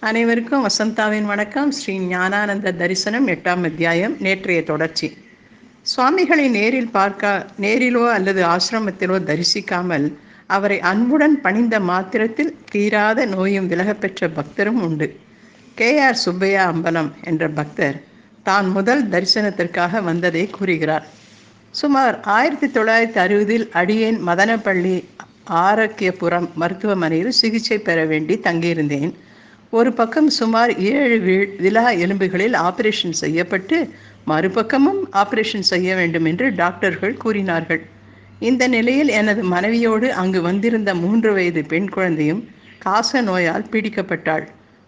அனைவருக்கும் வசந்தாவின் வணக்கம். ஸ்ரீ ஞானானந்த தரிசனம் எட்டாம் அத்தியாயம் நேற்றைய தொடர்ச்சி. சுவாமிகளை நேரில் பார்க்க நேரிலோ அல்லது ஆசிரமத்திலோ தரிசிக்காமல் அவரை அன்புடன் பணிந்த மாத்திரத்தில் தீராத நோயும் விலகப்பெற்ற பக்தரும் உண்டு. கே. ஆர். சுப்பையா அம்பலம் என்ற பக்தர் தான் முதல் தரிசனத்திற்காக வந்ததை கூறுகிறார். சுமார் ஆயிரத்தி தொள்ளாயிரத்தி அறுபதில் அடியேன் மதனப்பள்ளி ஆரோக்கியபுரம் மருத்துவமனையில் சிகிச்சை பெற வேண்டி தங்கியிருந்தேன். ஒரு பக்கம் சுமார் ஏழு விலா எலும்புகளில் ஆபரேஷன் செய்யப்பட்டு மறுபக்கமும் ஆபரேஷன் செய்ய வேண்டும் என்று டாக்டர்கள் கூறினார்கள். இந்த நிலையில் எனது மனைவியோடு அங்கு வந்திருந்த மூன்று வயது பெண் குழந்தையும் காச நோயால் பீடிக்கப்பட்டாள்.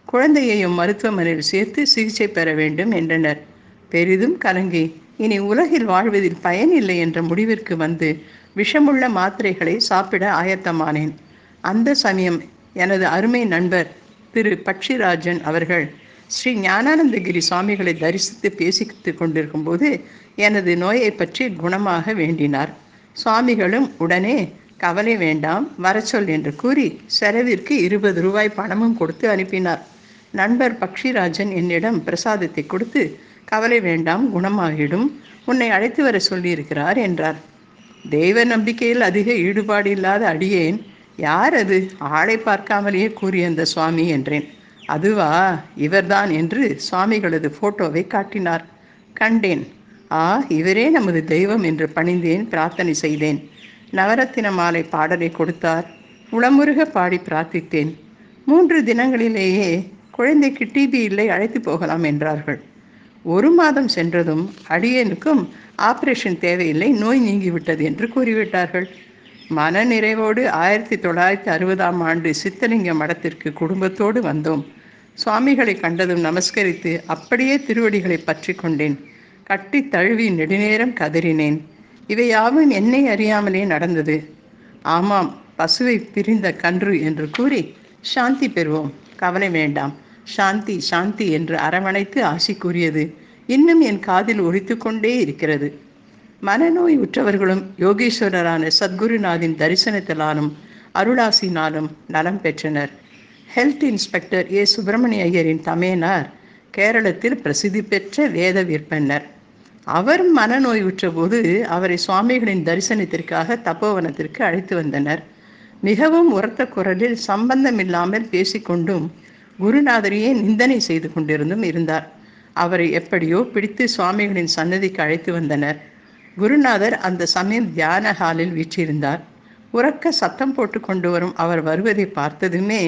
குழந்தையையும் மருத்துவமனையில் சேர்த்து சிகிச்சை பெற வேண்டும் என்றனர். பெரிதும் கலங்கி இனி உலகில் வாழ்வதில் பயன் இல்லை என்ற முடிவிற்கு வந்து விஷமுள்ள மாத்திரைகளை சாப்பிட ஆயத்தமானேன். அந்த சமயம் எனது அருமை நண்பர் திரு பட்சிராஜன் அவர்கள் ஸ்ரீ ஞானானந்தகிரி சுவாமிகளை தரிசித்து பேசித்து கொண்டிருக்கும் போது எனது நோயை பற்றி குணமாக வேண்டினார். சுவாமிகளும் உடனே கவலை வேண்டாம் வரச்சொல் என்று கூறி செலவிற்கு இருபது ரூபாய் பணமும் கொடுத்து அனுப்பினார். நண்பர் பக்ஷிராஜன் என்னிடம் பிரசாதத்தை கொடுத்து கவலை வேண்டாம் குணமாகிடும் உன்னை அழைத்து வர சொல்லியிருக்கிறார் என்றார். தெய்வ நம்பிக்கையில் அதிக ஈடுபாடு இல்லாத அடியேன் யார் அது? ஆளை பார்க்காமலேயே கூறிய அந்த சுவாமி என்றேன். அதுவா? இவர்தான் என்று சுவாமிகளது போட்டோவை காட்டினார். கண்டேன். ஆ இவரே நமது தெய்வம் என்று பணிந்தேன் பிரார்த்தனை செய்தேன். நவரத்தின மாலை பாடலை கொடுத்தார். உளமுருக பாடி பிரார்த்தித்தேன். மூன்று தினங்களிலேயே குழந்தைக்கு டிபி இல்லை அழைத்து போகலாம் என்றார்கள். ஒரு மாதம் சென்றதும் அடியேனுக்கும் ஆபரேஷன் தேவையில்லை நோய் நீங்கிவிட்டது என்று கூறிவிட்டார்கள். மன நிறைவோடு ஆயிரத்தி தொள்ளாயிரத்தி அறுபதாம் ஆண்டு சித்தலிங்க மடத்திற்கு குடும்பத்தோடு வந்தோம். சுவாமிகளை கண்டதும் நமஸ்கரித்து அப்படியே திருவடிகளை பற்றி கொண்டேன். கட்டி தழுவி நெடுநேரம் கதறினேன். இவையாவும் என்னை அறியாமலே நடந்தது. ஆமாம் பசுவை பிரிந்த கன்று என்று கூறி சாந்தி பெறுவோம். கவலை வேண்டாம். சாந்தி சாந்தி என்று அரவணைத்து ஆசி கூறியது இன்னும் என் காதில் ஒழித்து கொண்டே இருக்கிறது. மனநோய் உற்றவர்களும் யோகீஸ்வரரான சத்குருநாதின் தரிசனத்தினாலும் அருளாசினாலும் நலம் பெற்றனர். Health inspector A. சுப்பிரமணிய ஐயரின் தமையனார் கேரளத்தில் பிரசித்தி பெற்ற வேத விற்பனர் அவர் மனநோய் உற்றபோது அவரை சுவாமிகளின் தரிசனத்திற்காக தப்போவனத்திற்கு அழைத்து வந்தனர். மிகவும் உரத்த குரலில் சம்பந்தமில்லாமல் பேசிக்கொண்டும் குருநாதரையே நிந்தனை செய்து கொண்டிருந்தும் இருந்தார். அவரை எப்படியோ பிடித்து சுவாமிகளின் சன்னதிக்கு அழைத்து வந்தனர். குருநாதர் அந்த சமயம் தியான ஹாலில் வீற்றிருந்தார். உறக்க சத்தம் போட்டு கொண்டு வரும் அவர் வருவதை பார்த்ததுமே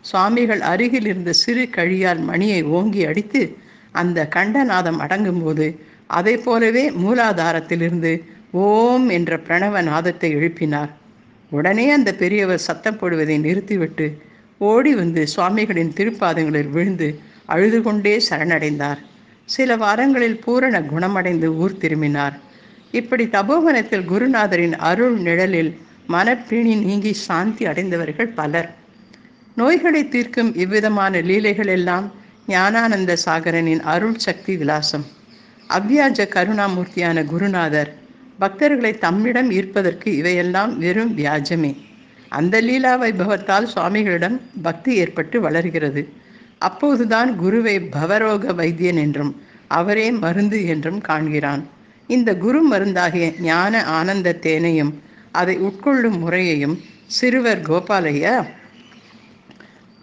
சுவாமிகள் அருகில் இருந்த சிறு கழியால் மணியை ஓங்கி அடித்து அந்த கண்டநாதம் அடங்கும்போது அதை போலவே மூலாதாரத்திலிருந்து ஓம் என்ற பிரணவ நாதத்தை எழுப்பினார். உடனே அந்த பெரியவர் சத்தம் போடுவதை நிறுத்திவிட்டு ஓடி வந்து சுவாமிகளின் திருப்பாதங்களில் விழுந்து அழுது கொண்டே சரணடைந்தார். சில வாரங்களில் பூரண குணமடைந்து ஊர் திரும்பினார். இப்படி தபோவனத்தில் குருநாதரின் அருள் நிழலில் மனப்பிணி நீங்கி சாந்தி அடைந்தவர்கள் பலர். நோய்களை தீர்க்கும் இவ்விதமான லீலைகள் எல்லாம் ஞானானந்த சாகரனின் அருள் சக்தி விலாசம். அவ்வியாஜ கருணாமூர்த்தியான குருநாதர் பக்தர்களை தம்மிடம் ஈர்ப்பதற்கு இவையெல்லாம் வெறும் வியாஜமே. அந்த லீலா வைபவத்தால் சுவாமிகளிடம் பக்தி ஏற்பட்டு வளர்கிறது. அப்போதுதான் குருவை பவரோக வைத்தியன் என்றும் அவரே மருந்து என்றும் காண்கிறான். இந்த குரு மருந்தாகிய ஞான ஆனந்த தேனையும் அதை உட்கொள்ளும் முறையையும் சிறுவர் கோபாலையா?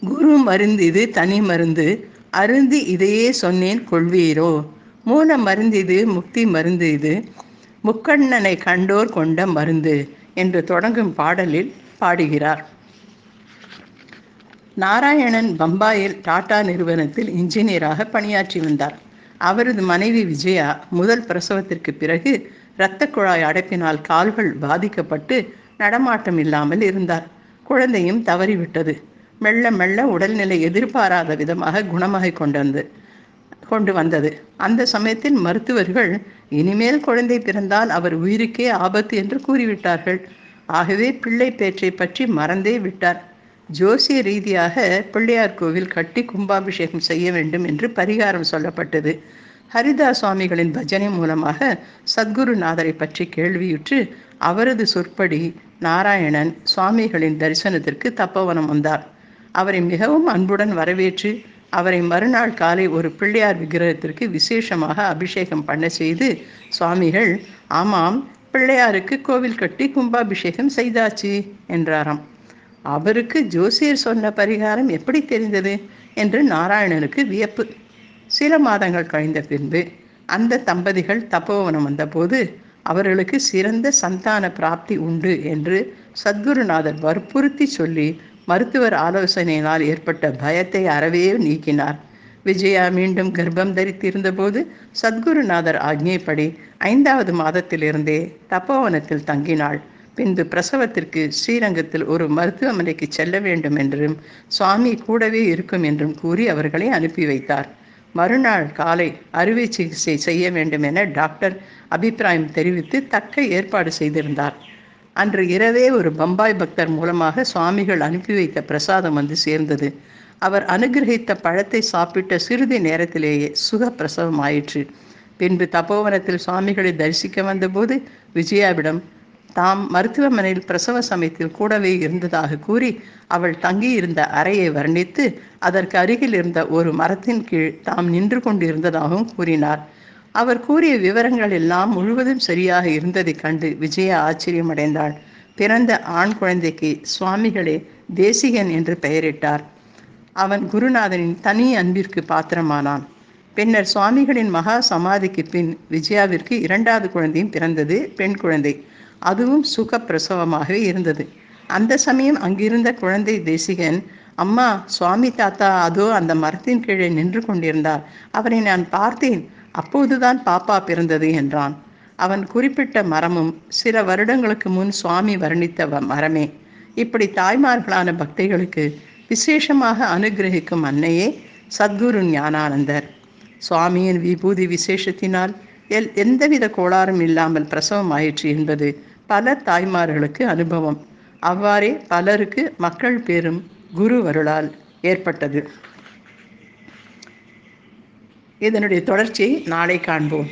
குரு மருந்து இது தனி மருந்து. அருந்தி இதையே சொன்னேன் கொள்வீரோ? மூல மருந்து இது முக்தி மருந்து இது. முக்கண்ணனை கண்டோர் கொண்ட மருந்து என்று தொடங்கும் பாடலில் பாடுகிறார். நாராயணன் பம்பாயில் டாடா நிறுவனத்தில் இன்ஜினியராக பணியாற்றி வந்தார். அவரது மனைவி விஜயா முதல் பிரசவத்திற்கு பிறகு இரத்த குழாய் அடைப்பினால் கால்கள் பாதிக்கப்பட்டு நடமாட்டம் இல்லாமல் இருந்தார். குழந்தையும் தவறிவிட்டது. மெல்ல மெல்ல உடல்நிலை எதிர்பாராத விதமாக குணமாகிக் கொண்டது கொண்டு வந்தது. அந்த சமயத்தில் மருத்துவர்கள் இனிமேல் குழந்தை பிறந்தால் அவர் உயிருக்கே ஆபத்து என்று கூறிவிட்டார்கள். ஆகவே பிள்ளை பேச்சை பற்றி மறந்தே விட்டார். ஜோசிய ரீதியாக பிள்ளையார் கோவில் கட்டி கும்பாபிஷேகம் செய்ய வேண்டும் என்று பரிகாரம் சொல்லப்பட்டது. ஹரிதாஸ் சுவாமிகளின் பஜனை மூலமாக சத்குருநாதரை பற்றி கேள்வியுற்று அவரது சொற்படி நாராயணன் சுவாமிகளின் தரிசனத்திற்கு தப்பவனம் வந்தார். அவரை மிகவும் அன்புடன் வரவேற்று அவரை மறுநாள் காலை ஒரு பிள்ளையார் விக்கிரகத்திற்கு விசேஷமாக அபிஷேகம் பண்ண செய்து சுவாமிகள் ஆமாம் பிள்ளையாருக்கு கோவில் கட்டி கும்பாபிஷேகம் செய்தாச்சு என்றாராம். அவருக்கு ஜோசியர் சொன்ன பரிகாரம் எப்படி தெரிந்தது? என்று நாராயணனுக்கு வியப்பு. சில மாதங்கள் கழிந்த பின்பு அந்த தம்பதிகள் தப்போவனம் வந்தபோது அவர்களுக்கு சிறந்த சந்தான பிராப்தி உண்டு என்று சத்குருநாதர் வற்புறுத்தி சொல்லி மருத்துவர் ஆலோசனையினால் ஏற்பட்ட பயத்தை அறவே நீக்கினார். விஜயா மீண்டும் கர்ப்பம் தரித்திருந்தபோது சத்குருநாதர் ஆக்ஞைப்படி ஐந்தாவது மாதத்திலிருந்தே தப்போவனத்தில் தங்கினாள். பின்பு பிரசவத்திற்கு ஸ்ரீரங்கத்தில் ஒரு மருத்துவமனைக்கு செல்ல வேண்டும் என்றும் சுவாமி கூடவே இருக்கும் என்றும் கூறி அவர்களை அனுப்பி வைத்தார். மறுநாள் காலை அறுவை சிகிச்சை செய்ய வேண்டும் என டாக்டர் அபிப்பிராயம் தெரிவித்து தக்க ஏற்பாடு செய்திருந்தார். அன்று இரவே ஒரு பம்பாய் பக்தர் மூலமாக சுவாமிகள் அனுப்பி வைத்த பிரசாதம் வந்து சேர்ந்தது. அவர் அனுகிரகித்த பழத்தை சாப்பிட்ட சிறிது நேரத்திலேயே சுக பிரசவம் ஆயிற்று. பின்பு தபோவனத்தில் சுவாமிகளை தரிசிக்க வந்தபோது விஜயாவிடம் தாம் மருத்துவமனையில் பிரசவ சமயத்தில் கூடவே இருந்ததாக கூறி அவள் தங்கியிருந்த அறையை வர்ணித்து அதற்கு அருகில் இருந்த ஒரு மரத்தின் கீழ் தாம் நின்று கொண்டிருந்ததாகவும் கூறினார். அவர் கூறிய விவரங்கள் எல்லாம் முழுவதும் சரியாக இருந்ததைக் கண்டு விஜயா ஆச்சரியமடைந்தாள். பிறந்த ஆண் குழந்தைக்கு சுவாமிகளே தேசிகன் என்று பெயரிட்டார். அவன் குருநாதனின் தனி அன்பிற்கு பாத்திரமானான். பின்னர் சுவாமிகளின் மகா சமாதிக்கு பின் விஜயாவிற்கு இரண்டாவது குழந்தையும் பிறந்தது பெண் குழந்தை. அதுவும் சுகப்பிரசவமாகவே இருந்தது. அந்த சமயம் அங்கிருந்த குழந்தை தேசிகன் அம்மா சுவாமி தாத்தா அதோ அந்த மரத்தின் கீழே நின்று கொண்டிருந்தார். அவரை நான் பார்த்தேன். அப்போதுதான் பாப்பா பிறந்தது என்றான். அவன் குறிப்பிட்ட மரமும் சில வருடங்களுக்கு முன் சுவாமி வர்ணித்த வ- மரமே. இப்படி தாய்மார்களான பக்தைகளுக்கு விசேஷமாக அனுகிரகிக்கும் அன்னையே சத்குரு ஞானானந்தர். சுவாமியின் விபூதி விசேஷத்தினால் எல் எந்தவித கோளாறும் இல்லாமல் பிரசவம் ஆயிற்று என்பது பல தாய்மார்களுக்கு அனுபவம். அவ்வாறே பலருக்கு மக்கள் பேரும் குரு வருளால் ஏற்பட்டது. இதனுடைய தொடர்ச்சியை நாளை காண்போம்.